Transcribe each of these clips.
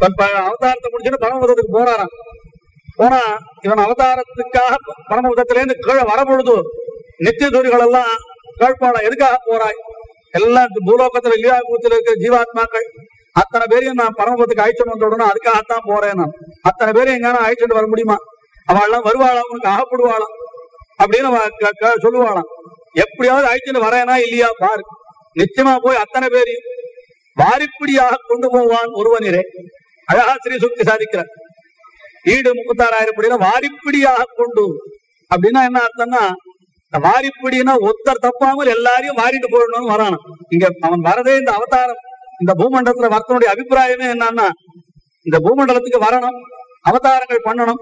தன் அவதாரத்தை முடிச்சுட்டு பரமபதத்துக்கு போறாராம். போனா இவன் அவதாரத்துக்காக பரமபதத்தில இருந்து கீழே வரப்பொழுது நித்திய துரிகள் எல்லாம் கேட்பாளா எதுக்காக போறாய்? எல்லாம் இந்த பூலோகத்துல இல்லியாபூத்துல இருக்கிற ஜீவாத்மாக்கள். அத்தனை பேரையும் நான் பரமபதத்துக்கு அழைச்சிட்டு வந்த உடனே அதுக்காகத்தான் போறேன் நான் அத்தனை பேரையும் எங்கான அழைச்சிட்டு வர முடியுமா? அவள்லாம் வருவாளா? உனக்கு ஆகப்படுவாளாம் அப்படின்னு சொல்லுவாளாம். எப்படியாவது அழைச்சிட்டு வரேனா இல்லையா? பாரு. நிச்சயமா போய் அத்தனை பேரையும் வாரிப்படியாக கொண்டு போவான் ஒருவனிரே அழகா ஸ்ரீ சுக்தி சாதிக்கிறார். ஈடு முப்பத்தாறாயிரம் படினா வாரிப்படியாக கொண்டு அப்படின்னா என்ன அர்த்தம்னா இந்த ஒத்தர் தப்பாமல் எல்லாரையும் வாரிட்டு போடணும்னு வரணும் இங்க அவன் வரதே இந்த அவதாரம். இந்த பூமண்டலத்துல வரத்தனுடைய அபிப்பிராயமே என்னன்னா இந்த பூமண்டலத்துக்கு வரணும் அவதாரங்கள் பண்ணணும்.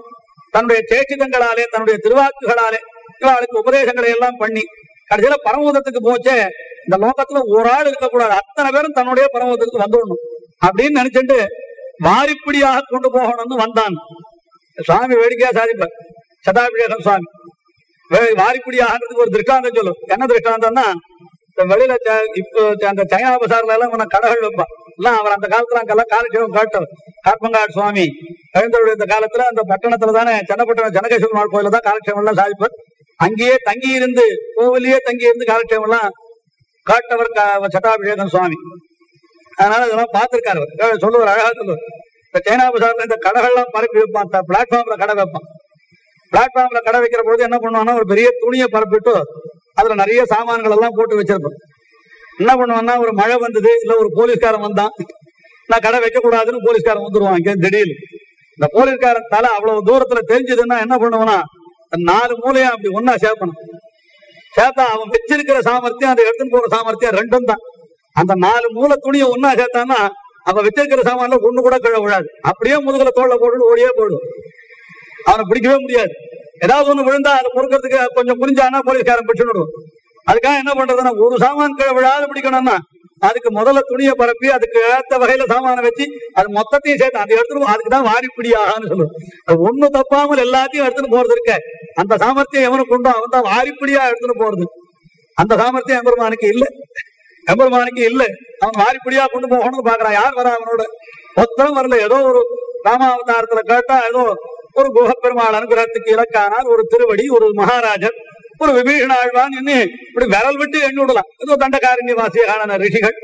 தன்னுடைய சேச்சிதங்களாலே தன்னுடைய திருவாக்குகளாலே இவாளுக்கு உபதேசங்களை எல்லாம் பண்ணி கடைசியில பரமோதத்துக்கு போச்சே இந்த லோகத்துல ஒரு ஆள் இருக்கக்கூடாது. அத்தனை பேரும் தன்னுடைய பரமோதத்துக்கு வந்துடணும். அப்படின்னு நினைச்சிட்டு வாரிப்படியாக கொண்டு போகணும்னு வந்தான். சுவாமி வேடிக்கையா சாதிப்பார் சதாபிஷேகம் சுவாமி. வே- வாரிப்படியாகிறதுக்கு ஒரு திருஷ்டாந்தம் சொல்லும் என்ன திருஷ்டாந்தம்னா இந்த வெளியில இப்போ அந்த சைனா பசார்ல எல்லாம் இவனை கடைகள் வைப்பான் எல்லாம் அவர் அந்த காலத்துல அங்கெல்லாம் காலட்சேபம் காட்டவர். கார்பங்காடு சுவாமி எழுந்தருடைய இந்த காலத்துல அந்த பட்டணத்துல தானே சென்னப்பட்டணம் ஜனகேஸ்வரன் கோயில தான் காலட்சேபம் எல்லாம் சாதிப்பார் அங்கேயே தங்கி இருந்து கோவிலேயே தங்கி இருந்து காலட்சேபம் எல்லாம் காட்டவர் க- சட்டாபிஷேகம் சுவாமி. அதனால இதெல்லாம் பார்த்திருக்காரு சொல்லுவார் அழகா சொல்லுவார். இந்த சைனா பசார்ல இந்த கடைகள்லாம் பரப்பி வைப்பான் பிளாட்ஃபார்ம்ல கடை வைப்பான். பிளாட்ஃபார்ம்ல கடை வைக்கிற பொழுது என்ன பண்ணுவான்னா ஒரு பெரிய துணியை பரப்பிட்டு அதுல நிறைய சாமான்கள் எல்லாம் போட்டு வச்சிருப்போம் என்ன பண்ணுவான்னா ஒரு மழை வந்தது இல்ல ஒரு போலீஸ்காரன் வந்தான் நான் கடை வைக்க கூடாதுன்னு போலீஸ்காரன் வந்துருவான் இங்க திடீர்னு. இந்த போலீஸ்காரன் தலை அவ்வளவு தூரத்துல தெரிஞ்சதுன்னா என்ன பண்ணுவானா நாலு மூலையும் அப்படி ஒன்னா சேர்க்கணும். சேர்த்தா அவன் வச்சிருக்கிற சாமர்த்தியம் அதை எடுத்துன்னு போற சாமர்த்தியம் ரெண்டும் தான். அந்த நாலு மூல துணியை ஒன்னா சேர்த்தான்னா அவன் வச்சிருக்கிற சாமான்ல ஒண்ணு கூட கீழே விழாது. அப்படியே முதுகுல தோல்ல போட்டு ஓடியே போயிடும் அவனை பிடிக்கவே முடியாது. ஏதாவது ஒண்ணு விழுந்தா அதை பொறுக்கிறதுக்கு கொஞ்சம் புரிஞ்சானா போலீஸ்காரன் பிடிச்சு அதுக்காக என்ன பண்றதுன்னா ஒரு சாமான் கீழே விழாத பிடிக்கணும்னா அதுக்கு முதல்ல துணியை பரப்பி அதுக்கு ஏத்த வகையில சாமானை வச்சு அது மொத்தத்தையும் சேர்த்து அதை எடுத்துட்டு அதுக்கு தான் வாரிப்பிடியாகனு சொல்லுவோம் அது ஒண்ணு தப்பாமல் எல்லாத்தையும் எடுத்துட்டு போறது இருக்க. அந்த சாமர்த்தியம் எவனுக்கு உண்டோ அவன் தான் வாரிப்பிடியா எடுத்துட்டு போறது. அந்த சாமர்த்தியம் எம்பெருமானுக்கு இல்ல. எம்பெருமானுக்கு இல்ல. அவன் வாரிப்படியா கொண்டு போகணும்னு பாக்குறான். யார் வரா அவனோட? மொத்தம் வரல. ஏதோ ஒரு ராமாவதாரத்துல கேட்டா ஏதோ ஒரு குகப்பெருமாள் அனுகிரகத்துக்கு இலக்கானால் ஒரு திருவடி ஒரு மகாராஜன் ஒரு விபீஷண ஆழ்வான் இன்னும் இப்படி விரல் விட்டு எண்ணி விடலாம். ஏதோ தண்டகாரண்ய வாசியான ரிஷிகள்.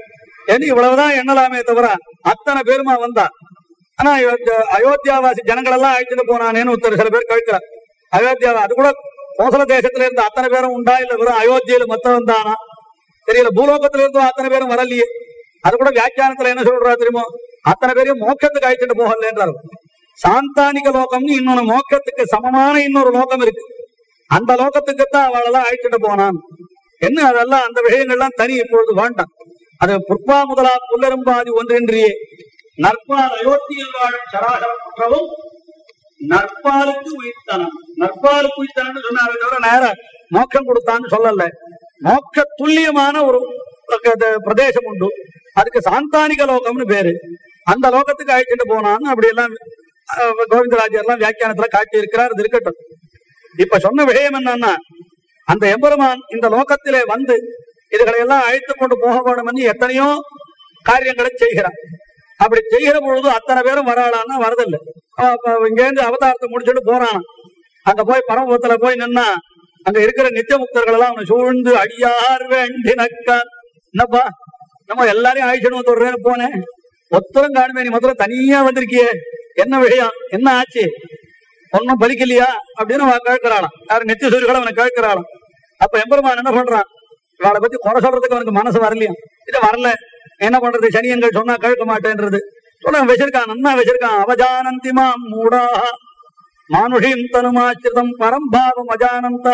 என்ன இவ்வளவுதான் எண்ணலாமே தவிர அத்தனை பேருமா வந்தா? ஆனா அயோத்தியாவாசி ஜனங்கள் எல்லாம் அழைச்சிட்டு போனானேன்னு ஒருத்தர் சில பேர் கேட்கிறார். அயோத்தியாவா? அது கூட கோசல தேசத்துல இருந்து அத்தனை பேரும் உண்டா? இல்ல வெறும் அயோத்தியில மொத்தம் வந்தானா? தெரியல பூலோகத்துல இருந்தும் அத்தனை பேரும் வரலையே. அது கூட வியாக்கியானத்துல என்ன சொல்றா தெரியுமோ? அத்தனை பேரையும் மோக்கத்துக்கு அழைச்சிட்டு போகலன்றாரு சாந்தானிக லோகம்னு இன்னொன்னு மோக்கத்துக்கு சமமான இன்னொரு லோகம் இருக்கு. அந்த லோகத்துக்கு தான் அவளெல்லாம் அழைச்சிட்டு போனான். என்ன அதெல்லாம் அந்த விஷயங்கள்லாம் தனி இப்பொழுது வேண்டாம். அது புற்பா முதலா புல்லரும்பாதி ஒன்றின்றியே. நற்பால் அயோத்தியில் வாழும் சராசரம் குற்றவும் நற்பாலுக்கு உயிர்த்தனம். நற்பாலுக்கு உயிர்த்தனம் சொன்னார் தவிர நேர மோக்கம் கொடுத்தான்னு சொல்லல. மோக்க துல்லியமான ஒரு பிரதேசம் உண்டு. அதுக்கு சாந்தானிக லோகம்னு பேரு. அந்த லோகத்துக்கு அழைச்சிட்டு போனான்னு அப்படி எல்லாம் அஹ், கோவிந்தராஜர் எல்லாம் வியாக்கியானத்துல காட்டி இருக்கிறார் அது இருக்கட்டும். இப்ப சொன்ன விஷயம் என்னன்னா அந்த எம்பெருமான் இந்த லோகத்திலே வந்து இதுகளை எல்லாம் அழைத்து கொண்டு போக வேணும்னு எத்தனையோ காரியங்களை செய்கிறான். அப்படி செய்கிற பொழுது அத்தனை பேரும் வராளான்னா வரதில்லை. இங்கேருந்து இங்க இருந்து அவதாரத்தை முடிச்சுட்டு போறான் அங்க போய் பரமபுரத்துல போய் நின்னா அங்க இருக்கிற நித்திய முக்தர்கள் எல்லாம் அவனை சூழ்ந்து அடியார் வேண்டினக்கான் என்னப்பா? நம்ம எல்லாரையும் அழிச்சிடும் தொடர்றேன்னு போனேன் ஒத்தரும் காணுமே நீ முதல்ல தனியா வந்திருக்கியே. என்ன விஷயம் என்ன ஆச்சு? ஒன்னும் பலிக்கலையா? அப்படின்னு அவன் கேட்கிறாளாம். யாரு? நித்திய சூரியர்கள் அவனை கேட்கிறாளாம். அப்ப எம்பெருமான் என்ன பண்றான் இவளை பத்தி குறை சொல்றதுக்கு அவனுக்கு மனசு வரலையா? இது வரல. என்ன பண்றது? சனியன்கள் சொன்னா கேட்க மாட்டேன்றது. சொல்ல வச்சிருக்கான் நன்னா வச்சிருக்கான். அவஜானந்திமா மூடா மானுஷீம் தனுமாச்சிரிதம் பரம்பாவம் அஜானந்த.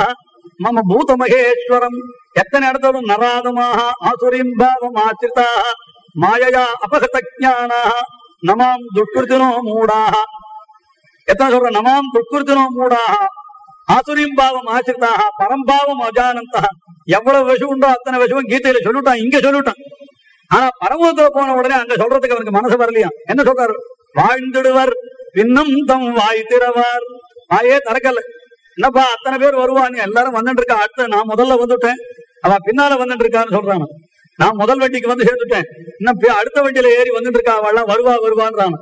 மம பூத மகேஸ்வரம் எத்தனை இடத்துல நராதமாக ஆசுரீம் பாவம் ஆச்சிரிதா. மாயையா அபகத ஜானாக நமாம் துஷ்கிருத்தினோ மூடாக எத்தனை சொல்ற நமாம் துஷ்கிருத்தினோ மூடாக ஆசுரீம் பாவம் ஆச்சிரிதாக பரம்பாவம் அஜானந்தா. எவ்வளவு விஷம் உண்டோ அத்தனை விஷமும் கீதையில சொல்லிட்டான் இங்க சொல்லிட்டான். ஆனா பரமத்துல போன உடனே அங்க சொல்றதுக்கு அவனுக்கு மனசு வரலையா? என்ன சொல்றாரு? வாழ்ந்துடுவர். பின்னும் தம் வாய் திறவார். வாயே திறக்கல. என்னப்பா அத்தனை பேர் வருவான் எல்லாரும் வந்துட்டு இருக்கா அடுத்த நான் முதல்ல வந்துட்டேன். அவன் பின்னால வந்துட்டு இருக்கான்னு சொல்றான். நான் முதல் வண்டிக்கு வந்து சேர்ந்துட்டேன். இன்னும் அடுத்த வண்டியில ஏறி வந்துட்டு இருக்கா அவெல்லாம் வருவா வருவான்றான்.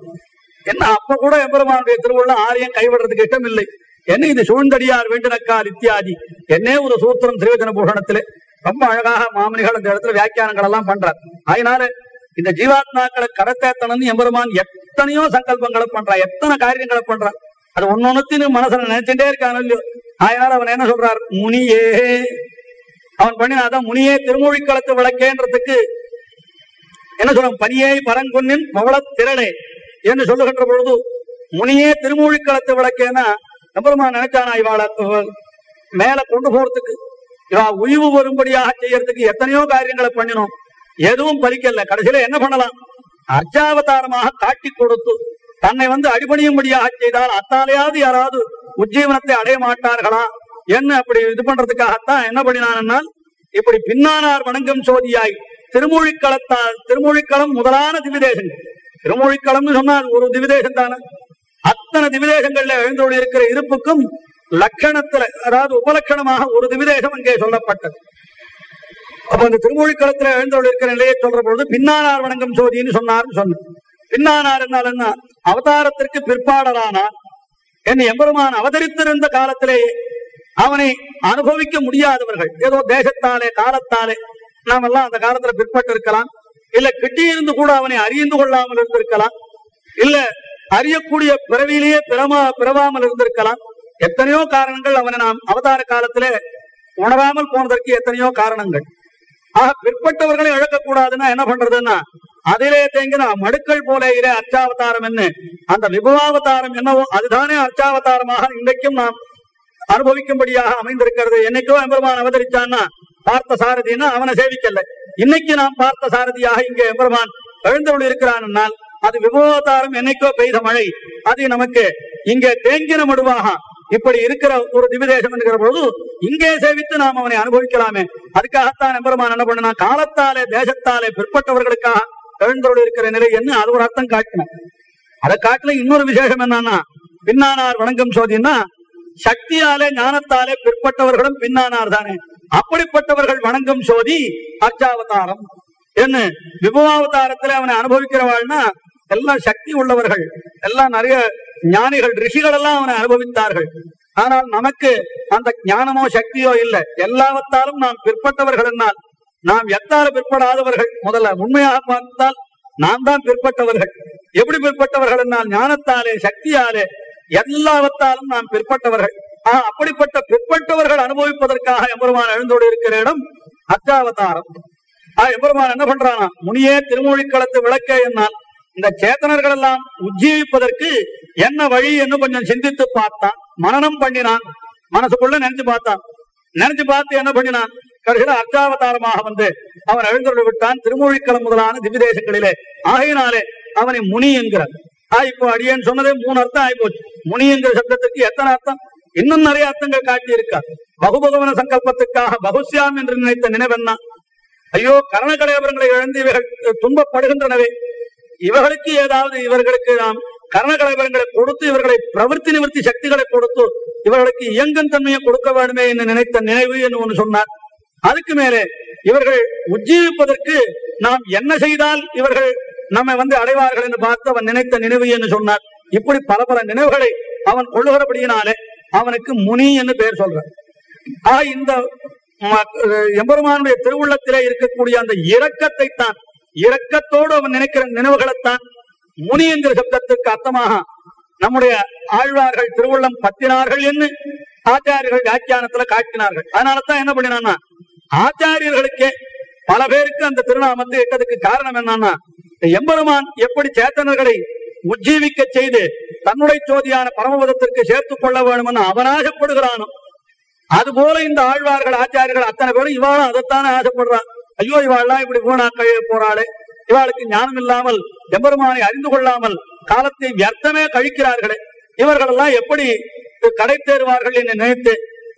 என்ன அப்ப கூட எம்பெருமானுடைய திருவுள்ள ஆரியம் கைவிடுறதுக்கு இஷ்டம் இல்லை என்ன இது சூழ்ந்தடியார் வேண்டினக்கால் இத்தியாதி. என்னே ஒரு சூத்திரம் திரிவச்சன பூஷணத்திலே ரொம்ப அழகாக மாமனிகள் அந்த இடத்துல வியாக்கியானங்கள் எல்லாம் பண்றார். அதனால இந்த ஜீவாத்மாக்களை கடத்தேத்தனம்னு எம்பெருமான் எத்தனையோ சங்கல்பங்களை பண்றான் எத்தனை காரியங்களை பண்றான் அது ஒன்னொன்னு மனசுல நினைச்சுட்டே இருக்கான் இல்லையோ? ஆயார் அவன் என்ன சொல்றார்? முனியே. அவன் பண்ணினாதான் முனியே திருமொழிக்களத்து விளக்கேன்றதுக்கு என்ன சொல்றான்? பனியே பரங்குன்னின் பவளத் திரளே என்று சொல்லுகின்ற பொழுது முனியே திருமூழிக்களத்து விளக்கேன்னா நம்பருமா நினைச்சானா இவாள? மேல கொண்டு போறதுக்கு. இவா உய்வு வரும்படியாக செய்யறதுக்கு எத்தனையோ காரியங்களை பண்ணினோம். எதுவும் பலிக்கல. கடைசியில என்ன பண்ணலாம்? அர்ச்சாவதாரமாக காட்டி கொடுத்து தன்னை வந்து அடிபணியும்படியாக செய்தால் அத்தாலையாவது யாராவது உஜ்ஜீவனத்தை அடைய மாட்டார்களா? என்ன அப்படி இது பண்றதுக்காகத்தான் என்ன பண்ணினான் இப்படி பின்னானார் வணங்கம் சோதியாய் திருமொழிக்களத்தால் திருமொழிக்களம் முதலான திவிதேசங்கள். திருமொழிக்களம்னு சொன்னால் ஒரு திவிதேசம் தானே. அத்தனை திவிதேசங்கள்ல எழுந்தோடி இருக்கிற இருப்புக்கும் லட்சணத்துல அதாவது உபலட்சணமாக ஒரு திவிதேசம் அங்கே சொல்லப்பட்டது. அப்ப அந்த திருமொழிக்களத்துல எழுந்தோடு இருக்கிற நிலையை சொல்ற பொழுது பின்னானார் வணங்கம் சோதின்னு சொன்னார்னு சொன்ன பின்னானார் என்றால் என்ன அவதாரத்திற்கு பிற்பாடலானார் என் எம்பெருமான் அவதரித்திருந்த காலத்திலேயே அவனை அனுபவிக்க முடியாதவர்கள். ஏதோ தேசத்தாலே காலத்தாலே நாம் எல்லாம் அந்த காலத்துல பிற்பட்டு இருக்கலாம் இல்ல கிட்டியிருந்து கூட அவனை அறிந்து கொள்ளாமல் இருந்திருக்கலாம். இல்ல அறியக்கூடிய பிறவியிலேயே பிறமா பிறவாமல் இருந்திருக்கலாம். எத்தனையோ காரணங்கள் அவனை நாம் அவதார காலத்திலே உணராமல் போனதற்கு எத்தனையோ காரணங்கள். ஆக பிற்பட்டவர்களை இழக்கக்கூடாதுன்னா என்ன பண்றதுன்னா அதிலே தேங்கின மடுக்கள் போல இரு அர்ச்சாவதாரம் என்ன? அந்த விபவாவதாரம் என்னவோ அதுதானே அர்ச்சாவதாரமாக இன்றைக்கும் நாம் அனுபவிக்கும்படியாக அமைந்திருக்கிறது. என்னைக்கோ எம்பெருமான் அவதரிச்சான்னா பார்த்த சாரதின்னா அவனை சேவிக்கல. இன்னைக்கு நாம் பார்த்த சாரதியாக இங்கே எம்பெருமான் எழுந்தவள் இருக்கிறான் அது விபவாவதாரம் என்னைக்கோ பெய்த மழை. அது நமக்கு இங்கே தேங்கின மடுவாக இப்படி இருக்கிற ஒரு திவிதேசம் என்கிற பொழுது இங்கே சேவித்து நாம் அவனை அனுபவிக்கலாமே. அதுக்காகத்தான் எம்பெருமான் என்ன பண்ணா காலத்தாலே தேசத்தாலே பிற்பட்டவர்களுக்காக எழுந்தோடு இருக்கிற நிலை என்ன அது ஒரு அர்த்தம் காட்டின அதை காட்டுல இன்னொரு விசேஷம் என்னன்னா பின்னானார் வணங்கம் சோதின்னா சக்தியாலே ஞானத்தாலே பிற்பட்டவர்களும் பின்னானார் தானே. அப்படிப்பட்டவர்கள் வணங்கும் சோதி அர்ச்சாவதாரம் என்ன? விபவாவதாரத்துல அவனை அனுபவிக்கிறவாள்னா எல்லாம் சக்தி உள்ளவர்கள். எல்லாம் நிறைய ஞானிகள் ரிஷிகள் எல்லாம் அவனை அனுபவித்தார்கள். ஆனால் நமக்கு அந்த ஞானமோ சக்தியோ இல்லை. எல்லாவத்தாலும் நாம் பிற்பட்டவர்கள் என்னால் நாம் எத்தாலும் பிற்படாதவர்கள் முதல்ல உண்மையாக பார்த்தால் நாம் தான் பிற்பட்டவர்கள். எப்படி பிற்பட்டவர்கள் என்னால்? ஞானத்தாலே சக்தியாலே எல்லாவத்தாலும் நாம் பிற்பட்டவர்கள். ஆஹ் அப்படிப்பட்ட பிற்பட்டவர்கள் அனுபவிப்பதற்காக எம்பெருமான் எழுந்தோடு இருக்கிற இடம் அச்சாவதாரம் ஆஹ் எம்பெருமான் என்ன பண்றானா? முனியே திருமொழிக்களத்து விளக்கே என்னால் இந்த சேத்தனர்கள் எல்லாம் உஜ்ஜீவிப்பதற்கு என்ன வழி என்று கொஞ்சம் சிந்தித்து பார்த்தான். மனநம் பண்ணினான். மனசுக்குள்ள நினைச்சு பார்த்தான். நினைச்சு பார்த்து என்ன பண்ணினான்? கடைசியில அர்ச்சாவதாரமாக வந்து அவன் எழுந்தொரு விட்டான். திருமொழிக்களம் முதலான திவ்யதேசங்களிலே. ஆகையினாலே அவனை முனி என்கிறார் ஆ இப்போ அடியேன்னு சொன்னதே மூணு அர்த்தம் ஆயிப்போச்சு. முனி என்கிற சப்தத்துக்கு எத்தனை அர்த்தம்? இன்னும் நிறைய அர்த்தங்கள் காட்டி இருக்கா பகுபகவன சங்கல்பத்துக்காக பகுசியாம் என்று நினைத்த நினைவென்னா ஐயோ கரண கலையபரங்களை இழந்து இவைகள் துன்பப்படுகின்றனவே. இவர்களுக்கு ஏதாவது இவர்களுக்கு நாம் கரண கொடுத்து இவர்களை பிரவர்த்தி நிவர்த்தி சக்திகளை கொடுத்து இவர்களுக்கு இயங்கும் தன்மையை கொடுக்க வேண்டுமே என்று நினைத்த நினைவு என்று ஒன்று சொன்னார். அதுக்கு மேலே இவர்கள் உஜ்ஜீவிப்பதற்கு நாம் என்ன செய்தால் இவர்கள் நம்மை வந்து அடைவார்கள் என்று பார்த்து அவன் நினைத்த நினைவு என்று சொன்னார். இப்படி பல பல நினைவுகளை அவன் கொள்ளுகிறபடியினாலே அவனுக்கு முனி என்று பெயர் சொல்றான் ஆக இந்த ம- எம்பெருமானுடைய திருவுள்ளத்திலே இருக்கக்கூடிய அந்த இரக்கத்தை தான் இரக்கத்தோடு அவன் நினைக்கிற நினைவுகளைத்தான் முனி என்கிற சப்தத்திற்கு அர்த்தமாக நம்முடைய ஆழ்வார்கள் திருவள்ளம் பத்தினார்கள் என்று ஆச்சாரியர்கள் வியாக்கியானத்துல காட்டினார்கள். அதனாலதான் என்ன பண்ணினான்னா ஆச்சாரியர்களுக்கே பல பேருக்கு அந்த திருநாமத்தை இட்டதுக்கு காரணம் என்னன்னா எம்பெருமான் எப்படி சேத்தனர்களை உஜ்ஜீவிக்க செய்து தன்னுடைய சோதியான பரமபதத்திற்கு சேர்த்துக் கொள்ள வேண்டும்னு அவன் ஆசைப்படுகிறானோ அதுபோல இந்த ஆழ்வார்கள் ஆச்சாரியர்கள் அத்தனை பேரும் இவாளும் அதைத்தானே ஆசைப்படுறான். ஐயோ இவாள்லாம் இப்படி வீணாக்க போறாளே. இவாளுக்கு ஞானம் இல்லாமல் எம்பெருமானை அறிந்து கொள்ளாமல் காலத்தை வியர்த்தமே கழிக்கிறார்களே. இவர்களெல்லாம் எப்படி கடை தேர்வார்கள் என்று நினைத்து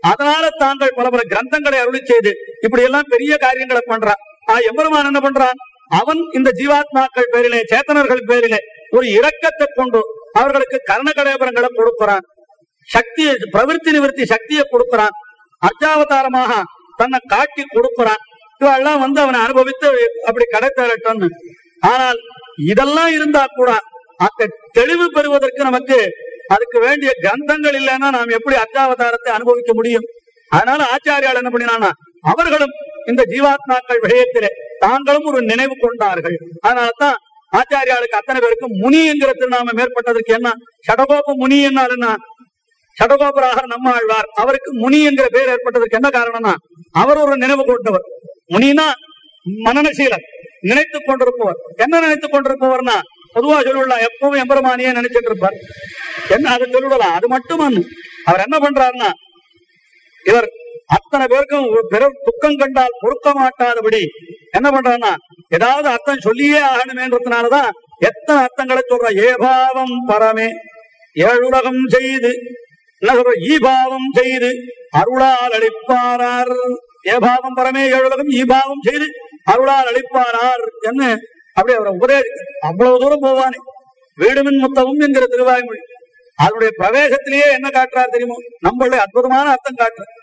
அதனால தாங்கள் பல பல கிரந்தங்களை அருளி செய்து இப்படி எல்லாம் பெரிய காரியங்களை பண்றான் ஆ எம்பெருமான் என்ன பண்றான்? அவன் இந்த ஜீவாத்மாக்கள் பேரிலே சேத்தனர்கள் பேரிலே ஒரு இரக்கத்தை கொண்டு அவர்களுக்கு கர்ண கடேபரங்களை கொடுக்கிறான். சக்தியை பிரவிற்த்தி நிவர்த்தி சக்தியை கொடுக்கிறான். அர்ஜாவதாரமாக தன்னை காட்டி கொடுக்கிறான். இவெல்லாம் வந்து அவனை அனுபவித்து அப்படி கடை ஆனால் இதெல்லாம் இருந்தா கூட அந்த தெளிவு பெறுவதற்கு நமக்கு அதுக்கு வேண்டிய கிரந்தங்கள் இல்லைன்னா நாம் எப்படி அர்த்தாவதாரத்தை அனுபவிக்க முடியும்? அதனால ஆச்சாரியால் என்ன பண்ணினானா அவர்களும் இந்த ஜீவாத்மாக்கள் விஷயத்திலே தாங்களும் ஒரு நினைவு கொண்டார்கள். அதனாலதான் ஆச்சாரியாளுக்கு அத்தனை பேருக்கும் முனி என்கிற திருநாமம் மேற்பட்டதற்கு என்ன? சடகோப முனி என்னால் என்ன? சடகோபராக நம்ம ஆழ்வார் அவருக்கு முனி என்கிற பெயர் ஏற்பட்டதற்கு என்ன காரணம்னா அவர் ஒரு நினைவு கொண்டவர். முனினா மனநசீலர். நினைத்துக் கொண்டிருப்பவர். என்ன நினைத்துக் கொண்டிருப்பவர்னா பொதுவா சொல்லுள்ள எப்பவும் எம்பெருமானியே நினைச்சிட்டு இருப்பார். என்ன அதை சொல்லிவிடலாம் அது மட்டும் அவர் என்ன பண்றாருன்னா இவர் அத்தனை பேருக்கும் பிறர் துக்கம் கண்டால் பொறுக்க மாட்டாதபடி என்ன பண்றாருன்னா ஏதாவது அர்த்தம் சொல்லியே ஆகணுமேன்றதுனாலதான் எத்தனை அர்த்தங்களை சொல்ற ஏபாவம் பரமே ஏழுலகம் செய்து என்ன சொல்ற ஈபாவம் செய்து அருளால் அளிப்பாரார். ஏபாவம் பரமே ஏழுலகம் ஈபாவம் செய்து அருளால் அளிப்பாரார் என்ன அப்படி அவரை உபதேசிக்க அவ்வளவு தூரம் போவானே. வீடுமின் முத்தமும் என்கிற திருவாய்மொழி. அதனுடைய பிரவேசத்திலேயே என்ன காட்டுறார் தெரியுமோ? நம்மளுடைய அற்புதமான அர்த்தம் காட்டுறார்.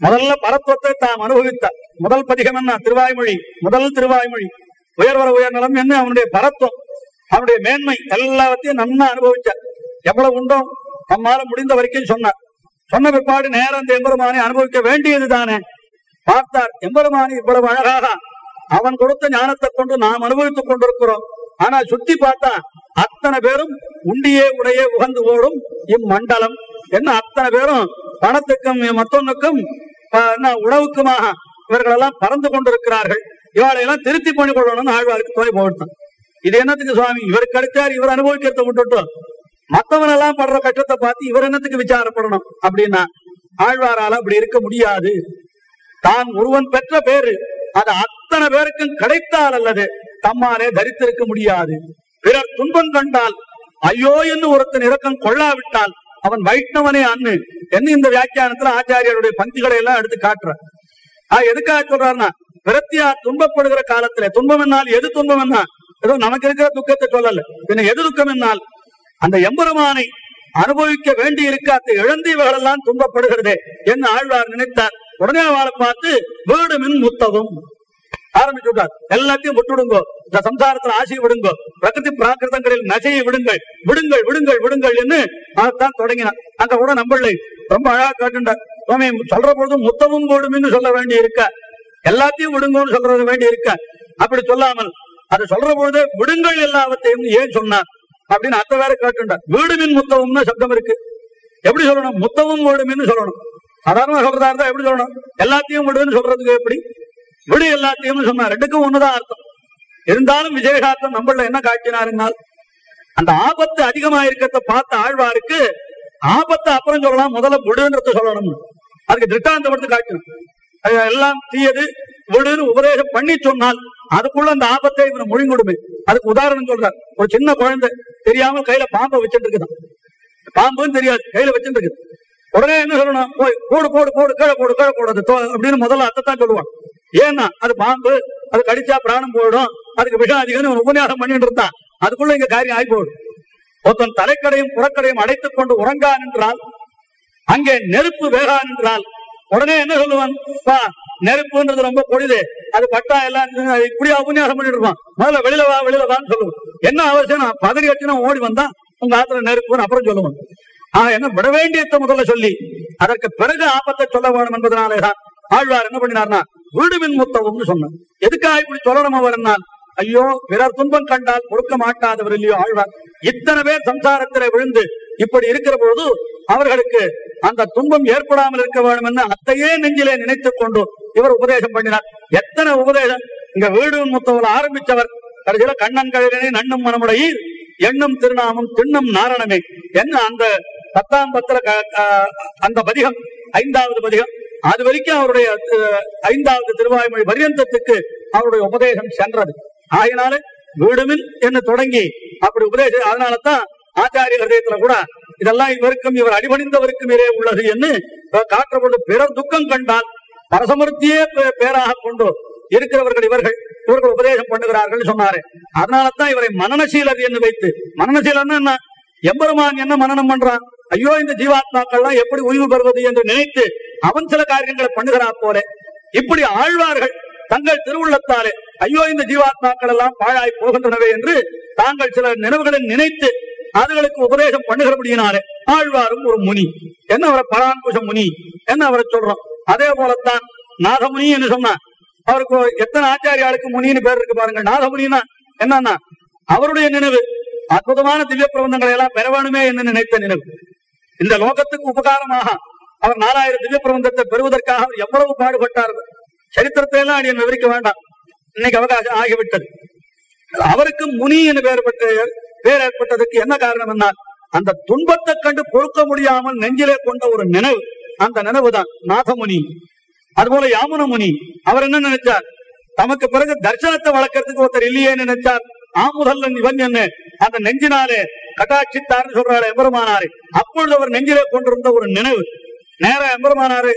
முதல்ல பரத்துவத்தை தாம் அனுபவித்தார். முதல் பதிகம் என்ன? திருவாய்மொழி. முதல் திருவாய்மொழி. உயர்வர உயர்நலம் என்ன? அவனுடைய பரத்துவம். அவனுடைய மேன்மை எல்லாத்தையும் நன்னா அனுபவிச்சார் எவ்வளவு உண்டோ? நம்மால முடிந்த வரைக்கும் சொன்னார். சொன்ன பிற்பாடு நேரம் அந்த எம்பெருமானை அனுபவிக்க வேண்டியது தானே பார்த்தார். எம்பெருமானி இவ்வளவு அழகாக அவன் கொடுத்த ஞானத்தை கொண்டு நாம் அனுபவித்துக் கொண்டிருக்கிறோம். ஆனா சுத்தி பார்த்தா அத்தனை பேரும் உண்டியே உடையே உகந்து ஓடும் இம்மண்டலம். என்ன அத்தனை பேரும் பணத்துக்கும் மத்தொன்னுக்கும் என்ன உணவுக்குமாக இவர்கள் எல்லாம் பறந்து கொண்டிருக்கிறார்கள். இவளை எல்லாம் திருத்தி பண்ணி கொள்ளணும்னு ஆழ்வாருக்கு தோணி போட்டான் இது என்னத்துக்கு சுவாமி? இவருக்கு கிடைச்சார் இவர் அனுபவிக்கிறத விட்டுட்டோம் மத்தவன் எல்லாம் படுற கஷ்டத்தை பார்த்து இவர் என்னத்துக்கு விசாரப்படணும் அப்படின்னா ஆழ்வாரால அப்படி இருக்க முடியாது. தான் ஒருவன் பெற்ற பேரு அது அத்தனை பேருக்கும் கிடைத்தால் அல்லது தம்மாலே தரித்திருக்க முடியாது. பிறர் துன்பம் கண்டால் ஐயோ என்று ஒருத்தன் இரக்கம் கொள்ளாவிட்டால் அவன் வைஷ்ணவனே அண்ணு என்ன இந்த வியாக்கியானத்துல ஆச்சாரியருடைய பந்திகளை எல்லாம் எடுத்து காட்டுற ஆஹ் எதுக்காக சொல்றாருன்னா பிரத்தியா துன்பப்படுகிற காலத்துல துன்பம் என்னால் எது துன்பம் என்ன? ஏதோ நமக்கு இருக்கிற துக்கத்தை சொல்லல. பின்ன எது துக்கம் என்னால்? அந்த எம்பெருமானை அனுபவிக்க வேண்டி இருக்க அந்த இழந்தீவர்கள் எல்லாம் துன்பப்படுகிறதே என்று ஆழ்வார் நினைத்தார். உடனே அவளை பார்த்து வீடு மின் முத்தவும். ஆரம்பிச்சு விட்டார் எல்லாத்தையும் விட்டுடுங்கோ இந்த சம்சாரத்துல ஆசையை விடுங்கோ. பிரகதி பிராகிருதங்களில் நசையை விடுங்கள். விடுங்கள் விடுங்கள் விடுங்கள் என்று அதைத்தான் தொடங்கினார் அங்க கூட நம்பளை ரொம்ப அழகா காட்டுண்டார் சுவாமி சொல்ற பொழுது முத்தமும் போடுமின்னு சொல்ல வேண்டி இருக்க எல்லாத்தையும் விடுங்கன்னு சொல்றது வேண்டி இருக்க அப்படி சொல்லாமல் அது சொல்ற பொழுது விடுங்கள் எல்லாவற்றையும் ஏன் சொன்னார்? அப்படின்னு அத்தை வேற காட்டுண்டார் வீடுமின் முத்தமும்னு சப்தம் இருக்கு. எப்படி சொல்லணும்? முத்தமும் ஓடுமின்னு சொல்லணும். சாதாரணமா சொல்றதா இருந்தா எப்படி சொல்லணும்? எல்லாத்தையும் விடுன்னு சொல்றதுக்கு எப்படி? விடு எல்லாத்தையும் சொன்னா ரெண்டுக்கும் ஒண்ணுதான் அர்த்தம். இருந்தாலும் விஜயகார்த்தம் நம்மள என்ன காட்டினாருனால் அந்த ஆபத்து அதிகமா இருக்கிறத பார்த்த ஆழ்வாருக்கு ஆபத்தை அப்புறம் சொல்லலாம் முதல்ல விடுன்றத சொல்லணும். அதுக்கு திருட்டாந்தப்படுத்து காட்டணும். அது எல்லாம் தீயது விடுன்னு உபதேசம் பண்ணி சொன்னால் அதுக்குள்ள அந்த ஆபத்தை இவன் முழுங்குடுமே அதுக்கு உதாரணம் சொல்றார். ஒரு சின்ன குழந்தை தெரியாம கையில பாம்பை வச்சுட்டு இருக்குதான். பாம்புன்னு தெரியாது கையில வச்சுட்டு இருக்குது. உடனே என்ன சொல்லணும்? போய் கூடு போடு கூடு கீழே போடு கீழே போடு அது அப்படின்னு முதல்ல அத்தைத்தான் சொல்லுவான். ஏன்னா அது பாம்பு அது கடிச்சா பிராணம் போயிடும். அதுக்கு விஷம் அதிகம்னு உபன்யாசம் பண்ணிட்டு இருந்தான். அதுக்குள்ள இங்க காரியம் ஆகி போடும் ஒருத்தன் தலைக்கடையும் புறக்கடையும் அடைத்துக் கொண்டு உறங்கா என்றால் அங்கே நெருப்பு வேகா என்றால் உடனே என்ன சொல்லுவான்? வா நெருப்புன்றது ரொம்ப பொழுது அது பட்டா எல்லாம் அது இப்படி உபன்யாசம் பண்ணிட்டு இருப்பான். முதல்ல வெளியில வா வெளியில வான்னு சொல்லுவான். என்ன அவசியம் பதறி வச்சுனா ஓடி வந்தா உங்க ஆத்துல நெருப்புன்னு அப்புறம் சொல்லுவான். ஆஹ் என்ன விட வேண்டியத்தை முதல்ல சொல்லி அதற்கு பிறகு ஆபத்தை சொல்ல வேணும் என்பதனாலேதான் ஆழ்வார் என்ன பண்ணினார்னா வீடுமின் முத்தவம்னு சொன்னார். எதுக்காக இப்படி சொல்லணும் அவர் என்னால் ஐயோ பிறர் துன்பம் கண்டால் பொறுக்க மாட்டாதவர் இல்லையோ ஆழ்வார். இத்தனை பேர் சம்சாரத்திலே விழுந்து இப்படி இருக்கிற போது அவர்களுக்கு அந்த துன்பம் ஏற்படாமல் இருக்க வேண்டும் என்று அத்தையே நெஞ்சிலே நினைத்துக் கொண்டு இவர் உபதேசம் பண்ணினார். எத்தனை உபதேசம்? இங்க வீடு முத்தவல் ஆரம்பிச்சவர் கடைசியில கண்ணன் கழகனை நண்ணும் மனமுடையீர் எண்ணும் திருநாமம் திண்ணம் நாரணமே. என்ன அந்த பத்தாம் பத்திர அந்த பதிகம் ஐந்தாவது பதிகம் அது வரைக்கும் அவருடைய ஐந்தாவது திருவாய்மொழி பரியந்தத்துக்கு அவருடைய உபதேசம் சென்றது. ஆகினால வீடுமில் என்று தொடங்கி அப்படி உபதேசம் அதனாலதான் ஆச்சாரிய ஹதயத்துல கூட இதெல்லாம் இவருக்கும் இவர் அடிபணிந்தவருக்கும் இதே உள்ளது என்று காற்றப்பட்டு பிறர் துக்கம் கண்டால் பரசமர்த்தியே பே- பேராக கொண்டு இருக்கிறவர்கள் இவர்கள் இவர்கள் உபதேசம் பண்ணுகிறார்கள் சொன்னாரு. அதனாலதான் இவரை மனநசீலர் என்று வைத்து மனநசீலர்னா என்ன? எம்பெருமான் என்ன மனநம் பண்றான்? ஐயோ இந்த ஜீவாத்மாக்கள்லாம் எப்படி ஓய்வு பெறுவது என்று நினைத்து அவன் சில காரியங்களை பண்ணுகிறா போல. இப்படி ஆழ்வார்கள் தங்கள் திருவுள்ளத்தாலே ஐயோ இந்த ஜீவாத்மாக்கள் எல்லாம் பாழாய் போகின்றனவே என்று தாங்கள் சில நினைவுகளை நினைத்து அதுகளுக்கு உபதேசம் பண்ணுகிறபடியினாலே ஆழ்வாரும் ஒரு முனி. என்ன அவரை பராங்குஷ முனி? என்ன அவரை சொல்றோம்? அதே போலத்தான் நாதமுனி என்று சொன்னா. அவருக்கு எத்தனை ஆச்சாரியாளுக்கு முனின்னு பேர் இருக்கு பாருங்க. நாதமுனினா என்னன்னா அவருடைய நினைவு அற்புதமான திவ்ய பிரபந்தங்களை எல்லாம் பெற வேணுமே என்று நினைத்த நினைவு. இந்த லோகத்துக்கு உபகாரமாக அவர் நாலாயிரம் திவ்ய பிரபந்தத்தை பெறுவதற்காக அவர் எவ்வளவு பாடுபட்டார். சரித்திரத்தை எல்லாம் அடியன் விவரிக்க வேண்டாம். இன்னைக்கு அவகாசம் ஆகிவிட்டது. அவருக்கு முனி என்று பெயர் பெற்ற பேர் ஏற்பட்டதற்கு என்ன காரணம் என்னால் அந்த துன்பத்தை கண்டு பொறுக்க முடியாமல் நெஞ்சிலே கொண்ட ஒரு நினைவு. அந்த நினைவுதான் நாதமுனி. அதுபோல யாமுன முனி அவர் என்ன நினைச்சார்? தமக்கு பிறகு தர்சனத்தை வளர்க்கறதுக்கு ஒருத்தர் இல்லையே நினைச்சார்? ஆமுதல்லன் இவன் என்ன? அந்த நெஞ்சினாலே கட்டாட்சித்தார்னு சொல்றாரு எம்பெருமானாரு. அப்பொழுது அவர் நெஞ்சிலே கொண்டிருந்த ஒரு நினைவு. நேர எம்பெருமானாரு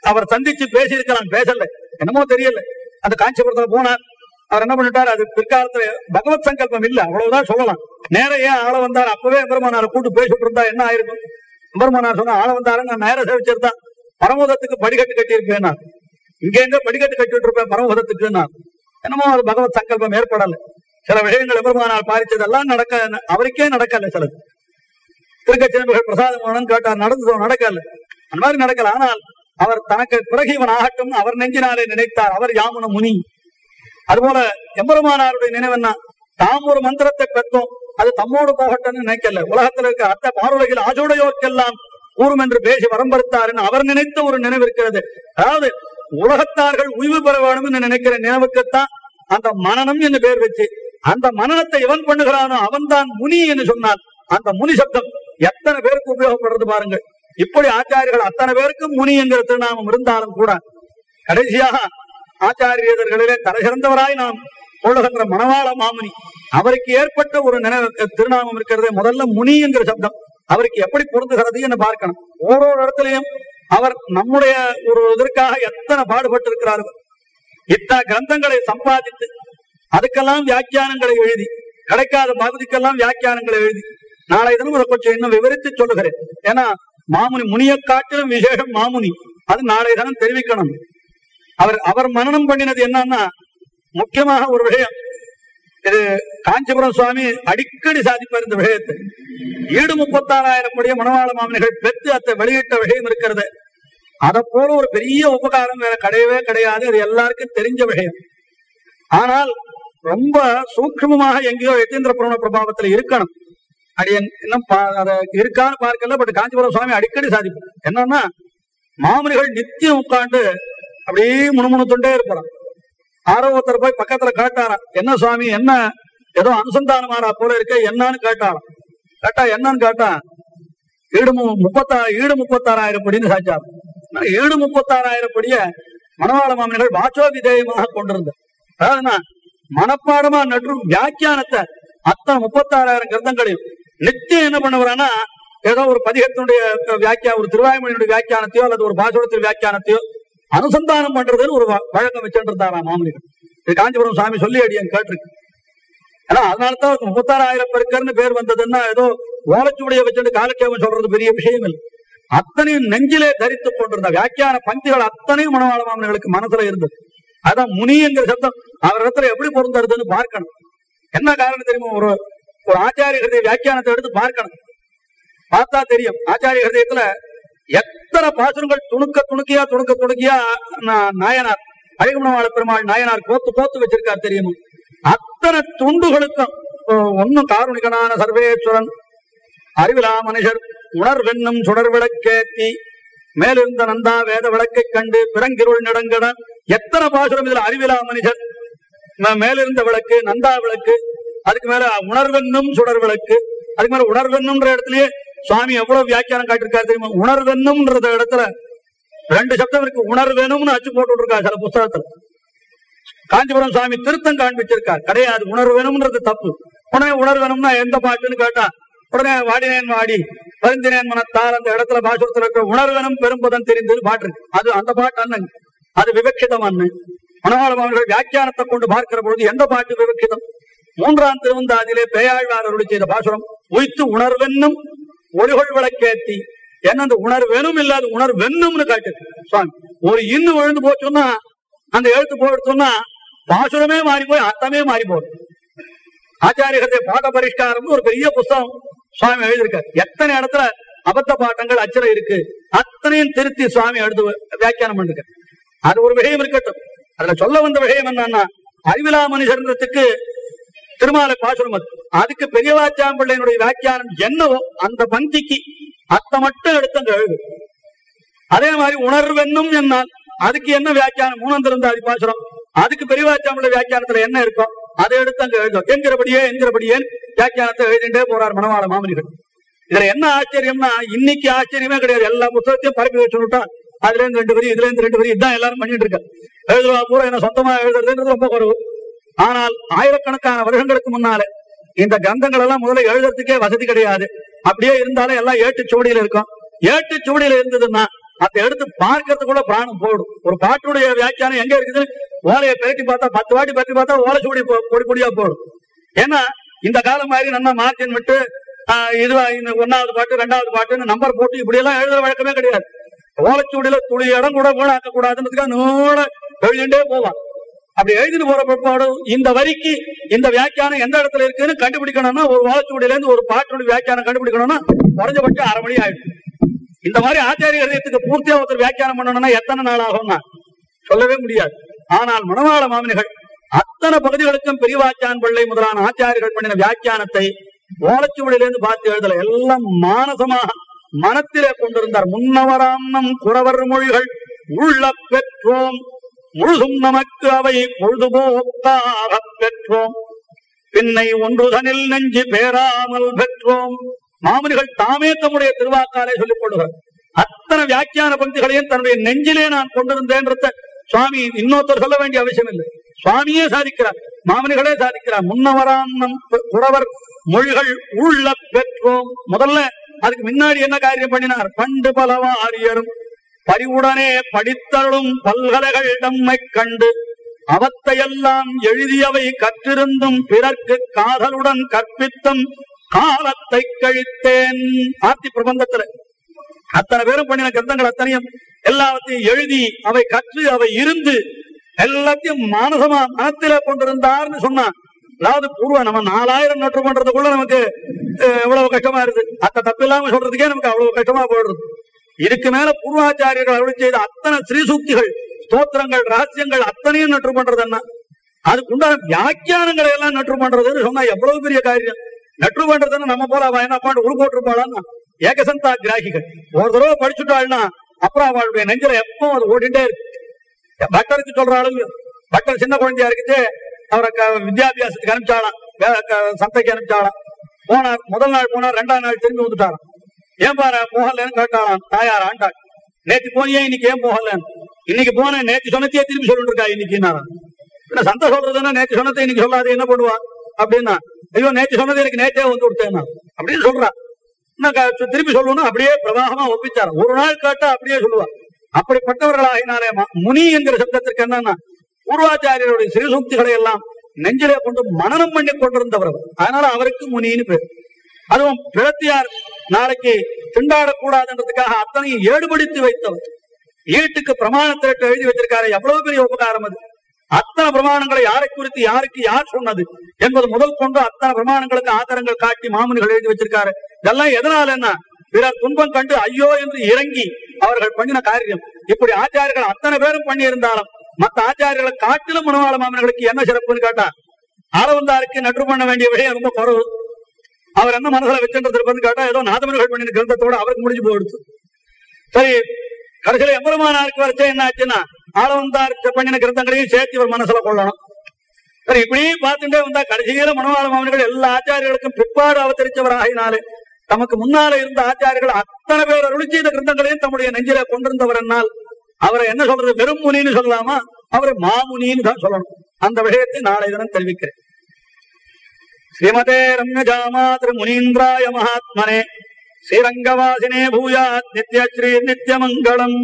அவர் சந்திச்சு பேசியிருக்கிறான் பேசல. என்னமோ தெரியல. அந்த காஞ்சிபுரத்துல போனார். அவர் என்ன பண்ணிட்டார்? அது பிற்காலத்துல பகவத் சங்கல்பம் இல்ல. அவ்வளவுதான் சொல்லலாம். நேர ஏன் ஆள வந்தார்? அப்பவே எம்பெருமானாரை கூட்டு பேசிட்டு இருந்தா என்ன ஆயிருக்கும் எம்பெருமானார் சொன்னா ஆள வந்தாரு நான் நேர சேவிச்சிருந்தான் பரமோதத்துக்கு படிக்கட்டு கட்டியிருப்பேன் நான். இங்க எங்க படிக்கட்டு கட்டிட்டு இருப்பேன் பரமோதத்துக்கு நான். என்னமோ அது பகவத் சங்கல்பம் ஏற்படலை. சில விஷயங்கள் எம்பெருமானார் பாரிச்சதெல்லாம் நடக்க அவருக்கே நடக்கல சிலது. திருக்கச்சினர்கள் பிரசாதம் கேட்டார். நடந்ததோ நடக்கல. அந்த மாதிரி நடக்கல. ஆனால் அவர் தனக்கு பிறகு இவன் ஆகட்டும் அவர் நெஞ்சினாலே நினைத்தார். அவர் யாமுன முனி. அதுபோல எம்பெருமானாருடைய நினைவுன்னா தாம் ஒரு மந்திரத்தை பெற்றோம். அது தம்மோடு போகட்டும்னு நினைக்கல. உலகத்துல இருக்க அத்த பார்வைகள் ஆஜோடையோர்க்கெல்லாம் கூறும் என்று பேசி வரம்பறுத்தாருன்னு அவர் நினைத்த ஒரு நினைவு இருக்கிறது. அதாவது உலகத்தார்கள் உய்வு பெற வேணும்னு நினைக்கிற நினைவுக்குத்தான் அந்த மனனம் என்று பெயர் வச்சு அந்த மனநத்தை எவன் பண்ணுகிறானோ அவன் தான் முனி என்று சொன்னான் அந்த முனி சப்தம் எத்தனை பேருக்கு உபயோகப்படுறது பாருங்கள். இப்படி ஆச்சாரியர்கள் அத்தனை பேருக்கும் முனி என்கிற திருநாமம் இருந்தாலும் கூட கடைசியாக ஆச்சாரியர்களிலே தலைசிறந்தவராய் நாம் கொள்ளுகின்ற மணவாள மாமுனி அவருக்கு ஏற்பட்ட ஒரு நினைவு திருநாமம் இருக்கிறது முதல்ல முனி என்கிற சப்தம் அவருக்கு எப்படி பொருந்துகிறது என்று பார்க்கணும். ஓரொரு இடத்துலயும் அவர் நம்முடைய ஒரு இதற்காக எத்தனை பாடுபட்டு இருக்கிறார்கள் இத்தனை கிரந்தங்களை சம்பாதித்து அதுக்கெல்லாம் வியாக்கியானங்களை எழுதி கிடைக்காத பகுதிக்கெல்லாம் வியாக்கியானங்களை எழுதி. நாளை தினம் அதை கொஞ்சம் இன்னும் விவரித்து சொல்லுகிறேன். ஏன்னா மாமுனி முனியை காட்டிலும் விசேஷம் மாமுனி. அது நாளை தினம் தெரிவிக்கணும். அவர் அவர் மனனம் பண்ணினது என்னன்னா முக்கியமாக ஒரு விஷயம். இது காஞ்சிபுரம் சுவாமி அடிக்கடி சாதிப்பார் இந்த விஷயத்தை. ஈடு முப்பத்தாறாயிரம் கோடிய மணவாள மாமனிகள் பெற்று அத்தை வெளியிட்ட விஷயம் இருக்கிறது. அதை போல ஒரு பெரிய உபகாரம் வேற கிடையவே கிடையாது. அது எல்லாருக்கும் தெரிஞ்ச விஷயம். ஆனால் ரொம்ப சூக்ஷ்மமாக எங்கேயோ யதீந்திர புராண பிரபாவத்துல இருக்கணும். அடியன் இன்னும் பா- இருக்கான்னு பார்க்கல பட் காஞ்சிபுரம் சுவாமி அடிக்கடி சாதிப்போம் என்னன்னா மாமனிகள் நித்தியம் உட்காந்து அப்படியே முணுமுணுத்துண்டே இருப்பான் ஆரோ ஒருத்தர் போய் பக்கத்துல கேட்டாராம் என்ன சுவாமி என்ன? ஏதோ அனுசந்தானமாரா போல இருக்க என்னன்னு கேட்டாராம். கேட்டா என்னன்னு கேட்டா ஈடு மு- முப்பத்தா ஈடு முப்பத்தாறாயிரம் படின்னு சாச்சார் ஈடு முப்பத்தாறாயிரம் படிய மணவாள மாமனிகள் வாச்சோ விதேயமாக கொண்டிருந்தார் அதாவதுன்னா மனப்பாடமா நட்டு வியாக்கியானத்தை அத்தனை முப்பத்தாறாயிரம் கிரந்தங்களையும் நித்தியம் என்ன பண்ணுவாரானா ஏதோ ஒரு பதிகத்தினுடைய வியாக்கியா ஒரு திருவாய்மொழியினுடைய வியாக்கியானத்தையோ அல்லது ஒரு பாசுரத்தின் வியாக்கியானத்தையோ அனுசந்தானம் பண்றதுன்னு ஒரு வழக்கம் வச்சுருந்தாரா மாமனிகள் இது காஞ்சிபுரம் சாமி சொல்லி அடியன் கேட்டிருக்கு. ஏன்னா அதனாலதான் அவருக்கு முப்பத்தாறாயிரம் பெருக்கர்னு பேர் வந்ததுன்னா ஏதோ ஓலச்சுடைய வச்சுட்டு காலட்சேபம் சொல்றது பெரிய விஷயம் இல்லை. அத்தனையும் நெஞ்சிலே தரித்து கொண்டிருந்த வியாக்கியான பந்திகள் அத்தனையும் மனவாள மாமனிகளுக்கு மனசுல இருந்தது. அதான் முனிங்கிற சப்தம். அவர் இடத்துல எப்படி பொருந்தறதுன்னு பார்க்கணும். என்ன காரணம் தெரியுமா? ஒரு ஒரு ஆச்சாரிய ஹிருதய வியாக்கியானத்தை எடுத்து பார்க்கணும். பார்த்தா தெரியும். ஆச்சாரிய ஹிருதயத்துல எத்தனை பாசுரங்கள் துணுக்க துணுக்கியா துணுக்க துணுக்கியா நாயனார் அழகுமணவாள பெருமாள் நாயனார் கோத்து கோத்து வச்சிருக்கார் தெரியுமா? அத்தனை துண்டுகளுக்கும் ஒன்னும் காருணிகனான சர்வேஸ்வரன் அறிவிலா மனுஷர் உணர்வென்னும் சுடர் விளக்கேத்தி மேலிருந்த நந்தா வேத விளக்கை கண்டு பிறங்கிருள் நடங்கட எத்தனை பாசுரம் இதுல அறிவிலா மனிதர் மேலிருந்த விளக்கு நந்தா விளக்கு அதுக்கு மேல உணர்வென்னும் சுடர் விளக்கு அதுக்கு மேல உணர்வென்னும்ன்ற இடத்துலயே சுவாமி எவ்வளவு வியாக்கியானம் காட்டிருக்காரு தெரியுமா? உணர்வென்னும்ன்ற இடத்துல ரெண்டு சப்தம் இருக்கு. உணர்வெனும்னு அச்சு போட்டு இருக்கா சில புஸ்தகத்துல. காஞ்சிபுரம் சுவாமி திருத்தம் காண்பிச்சிருக்கார். கிடையாது. உணர்வெனும்ன்றது தப்பு. உடனே உணர்வெனும்னா எந்த பாட்டுன்னு கேட்டா உடனே வாடினேன் வாடி. பரிந்தினேன் மனத்தால் அந்த இடத்துல பாசுரத்திற்கு உணர்வனும் உணர்வெனும் பெரும்பதன் தெரிந்தது பாட்டு. இருக்கு அது அந்த பாட்டு அண்ணன். அது விவக்ஷிதம் அண்ணன். மனோகரம் அவர்கள் வியாக்கியானத்தை கொண்டு பார்க்கிற பொழுது எந்த பாட்டு விவக்ஷிதம்? மூன்றாம் திருவந்தாதிலே பேயாழ்வார் அருளி செய்த பாசுரம் உய்த்து உணர்வென்னும் ஒளிகொள் விளக்கேத்தி. என்ன அந்த உணர்வெனும் இல்லாத உணர்வென்னும்னு காட்டு சுவாமி ஒரு இன்னு விழுந்து போச்சுன்னா அந்த எழுத்து போடுத்தோம்னா பாசுரமே மாறி போய் அர்த்தமே மாறி போகுது. ஆச்சாரியத்தை பாட பரிஷ்காரம்னு ஒரு பெரிய புஸ்தகம் சுவாமி எழுதியிருக்காரு. எத்தனை இடத்துல அபத்த பாட்டங்கள் அச்சரம் இருக்கு அத்தனையும் திருத்தி சுவாமி எழுது வியாக்கியானம் பண்ணுங்க அது ஒரு விஷயம் இருக்கட்டும். அதுல சொல்ல வந்த விஷயம் என்னன்னா அறிவிலா மனுஷர்ன்றதுக்கு திருமாலை பாசுரம் அது அதுக்கு பெரியவாச்சாம்பிள்ளையினுடைய வியாக்கியானம் என்னவோ அந்த பந்திக்கு அத்தை மட்டும் எடுத்து அந்த எழுது. அதே மாதிரி உணர்வென்னும் என்னால் அதுக்கு என்ன வியாக்கியானம்? மூணந்திருந்தாதி பாசுரம். அதுக்கு பெரியவாச்சாம்பிள்ளை வியாக்கியானத்துல என்ன இருக்கோ அதை எடுத்து அங்க எழுதும். என்கிறபடியே என்கிறபடியே வியாக்கியானத்தை எழுதிட்டே போறார் மனவாள மாமனிகள் இதுல என்ன ஆச்சரியம்னா இன்னைக்கு ஆச்சரியமே கிடையாது. எல்லா புத்தகத்தையும் பரப்பி வச்சுட்டா அதுல இருந்து ரெண்டு வரி இதுல இருந்து ரெண்டு வரி இதான் எல்லாரும் பண்ணிட்டு இருக்காங்க எழுதுவா பூரா என்ன சொந்தமா எழுதுறதுன்றது ரொம்ப குறவு. ஆனால் ஆயிரக்கணக்கான வருடங்களுக்கு முன்னாலே இந்த கிரந்தங்கள் எல்லாம் முதல்ல எழுதுறதுக்கே வசதி கிடையாது. அப்படியே இருந்தாலும் எல்லாம் ஏட்டு சுவடியில இருக்கும். ஏட்டு சுவடியில இருந்ததுன்னா அதை எடுத்து பார்க்கறதுக்குள்ள பிராணம் போடும் ஒரு பாட்டுடைய வியாக்கியானம் எங்க இருக்குது ஓலையை பெருட்டி பார்த்தா பத்து வாட்டி பற்றி பார்த்தா ஓலை சுவடி பொடி பொடியா போடும் ஏன்னா இந்த காலம் மாதிரி நம்ம மார்ஜின் விட்டு ஆஹ், இதுவா இந்த ஒன்னாவது பாட்டு ரெண்டாவது பாட்டுன்னு நம்பர் போட்டு இப்படி எல்லாம் எழுதுற வழக்கமே கிடையாது. ஓலைச்சூடியில துளி இடம் கூட வீணாக்க கூடாதுன்றதுக்காக நூல எழுதிண்டே போவான் அப்படி எழுதிட்டு போற பிற்பாடு இந்த வரிக்கு இந்த வியாக்கியானம் எந்த இடத்துல இருக்குன்னு கண்டுபிடிக்கணும்னா ஒரு ஓலைச்சுவடியில இருந்து ஒரு பாட்டுடைய வியாக்கியானம் கண்டுபிடிக்கணும்னா குறைஞ்சபட்சம் அரை மணி ஆயிடும். இந்த மாதிரி ஆச்சாரிய ஹதயத்துக்கு பூர்த்தியா ஒருத்தர் வியாக்கியானம் பண்ணணும்னா எத்தனை நாள் ஆகும்னா? சொல்லவே முடியாது. ஆனால் மணவாள மாமனிகள் அத்தனை பகுதிகளுக்கும் பெரியவாச்சான் பிள்ளை முதலான ஆச்சாரியர்கள் பண்ணின வியாக்கியானத்தை ஓலைச்சுவடியிலிருந்து பார்த்து எழுதல. எல்லாம் மானசமாக மனத்திலே கொண்டிருந்தார். முன்னவராம் குறவர் மொழிகள் உள்ள பெற்றோம். முழுதும் நமக்கு அவை பொழுதுபோக்காக பெற்றோம். பின்னை ஒன்றுதனில் நெஞ்சு பேராமல் பெற்றோம். மாமனிகள் தாமே தம்முடைய திருவாக்காலே சொல்லிக் கொள்கிறார் அத்தனை வியாக்கியான பங்குகளையும் தன்னுடைய நெஞ்சிலே நான் கொண்டிருந்தேன்றத சுவாமி இன்னொருத்தர் சொல்ல வேண்டிய அவசியம் இல்லை சுவாமியே சாதிக்கிறார் மாமனிகளே சாதிக்கிறார். முன்னவராம் நம் புறவர் மொழிகள் உள்ள பெற்றோம். முதல்ல அதுக்கு முன்னாடி என்ன காரியம் பண்ணினார்? பண்டு பலவாரியரும் பரிவுடனே படித்தருளும் பல்கலைகள் நம்மை கண்டு அவத்தையெல்லாம் எழுதியவை கற்றிருந்தும் பிறர்க்கு காதலுடன் கற்பித்தும் காலத்தை கழித்தேன். ஆர்த்தி பிரபந்தத்துல அத்தனை பேரும் பண்ணின கிரந்தங்கள் அத்தனையும் எல்லாத்தையும் எழுதி அவை கற்று அவை இருந்து எல்லாத்தையும் மானசமா மனத்தில கொண்டிருந்தார்னு சொன்னான் அதாவது பூர்வ நம்ம நாலாயிரம் நட்டு பண்றதுக்குள்ள நமக்கு எவ்வளவு கஷ்டமா இருக்கு. அத்த தப்பில்லாம சொல்றதுக்கே நமக்கு அவ்வளவு கஷ்டமா போயிடுது. இதுக்கு மேல பூர்வாச்சாரியர்கள் அருள் செய்த அத்தனை ஸ்ரீசூக்திகள் ஸ்தோத்திரங்கள் ரகசியங்கள் அத்தனையும் நட்டு பண்றது என்ன அதுக்குண்டான வியாக்கியானங்களை எல்லாம் நட்டு பண்றதுன்னு சொன்னா எவ்வளவு பெரிய காரியம். நட்டு பண்றதுன்னு நம்ம போல அவன் என்ன பாட்டு உரு போட்டிருப்பாளான்னா ஏகசந்தா கிராகிகள். ஒரு தடவை படிச்சுட்டாள்னா அப்புறம் அவளுடைய நெஞ்சில எப்பவும் அது ஓடிட்டே இருக்கு. பட்டருக்கு சொல்றாலும் பட்டர் சின்ன குழந்தையா இருக்குது அவரை க- வித்யாபியாசத்துக்கு அனுப்பிச்சாலாம் சந்தைக்கு அனுப்பிச்சாலாம் போனார் முதல் நாள் போனார் ரெண்டாம் நாள் திரும்பி வந்துட்டாராம். ஏன் பாரு போகலன்னு கேட்டாராம் தாயார் ஆண்டாள். நேற்று போனியே இன்னைக்கு ஏன் போகலன்னு? இன்னைக்கு போன நேற்று சொன்னத்தையே திரும்பி சொல்லிட்டு இருக்கா இன்னைக்கு என்ன சந்தை சொல்றதுன்னா நேற்று சொன்னதை இன்னைக்கு சொல்லாது என்ன பண்ணுவா? அப்படின்னா ஐயோ நேற்று சொன்னது எனக்கு நேற்றே வந்து விட்டேன் அப்படின்னு சொல்றா. க- திருப்பி சொல்லணும் அப்படியே பிரவாகமா ஒப்பிச்சார் ஒரு நாள் கேட்டா அப்படியே சொல்லுவா. அப்படிப்பட்டவர்களாகினாலே முனி என்கிற சப்தத்திற்கு என்னன்னா பூர்வாச்சாரியருடைய சிறுசூக்திகளை எல்லாம் நெஞ்சிலே கொண்டு மனனம் பண்ணி கொண்டிருந்தவர் அதனால அவருக்கு முனின்னு பேர். அதுவும் பிறத்தியார் நாளைக்கு திண்டாடக்கூடாதுன்றதுக்காக அத்தனையும் ஏடுபடுத்தி வைத்தவர். ஈட்டுக்கு பிரமாணத்திற்கு எழுதி வச்சிருக்காரு எவ்வளவு பெரிய உபகாரம் அது. அத்தனை பிரமாணங்களை யாரை குறித்து யாருக்கு யார் சொன்னது என்பது முதல் கொண்டு அத்தனை பிரமாணங்களுக்கு ஆதாரங்கள் காட்டி மாமனிகள் எழுதி வச்சிருக்காரு. இதெல்லாம் எதனால என்ன பிறர் துன்பம் கண்டு ஐயோ என்று இறங்கி அவர்கள் பண்ணின காரியம். இப்படி ஆச்சாரியர்கள் அத்தனை பேரும் பண்ணி இருந்தாலும் மத்த ஆச்சாரியர்களை காட்டிலும் மனவாள மாமன்களுக்கு என்ன சிறப்புன்னு கேட்டா ஆளவந்தாருக்கு நன்று பண்ண வேண்டிய விஷயம் ரொம்ப குறவு. அவர் என்ன மனசுல வச்சுன்றது கேட்டா ஏதோ நாதமர்கள் பண்ணின கிரந்தத்தோட அவருக்கு முடிஞ்சு போயிடுச்சு. சரி கடைசியில எம்பெருமானாருக்கு வரைச்சே என்ன ஆச்சுன்னா ஆளவந்தார் பண்ணின கிரந்தங்களையும் சேர்த்து இவர் மனசுல கொள்ளணும். சரி இப்படி பார்த்துட்டே வந்தா கடைசியில மனவாள மாமன்கள் எல்லா ஆச்சாரியர்களுக்கும் பிற்பாடு அவதரிச்சவராகினாலே தமக்கு முன்னால இருந்த ஆச்சாரியர்கள் அத்தனை பேர் அருளி செய்த கிரந்தங்களையும் தம்முடைய நெஞ்சில கொண்டிருந்தவர் என்னால். அவரை என்ன சொல்றது? வெறும் முனின்னு சொல்லலாமா? அவரை மாமுனின்னு தான் சொல்லணும். அந்த விஷயத்தை நாளை தினம் தெரிவிக்கிறேன். ஸ்ரீமதே ரம்யஜாமாதிரு முனீந்திராய மகாத்மனே ஸ்ரீரங்கவாசினே பூயாத் நித்யஸ்ரீ நித்யமங்கலம்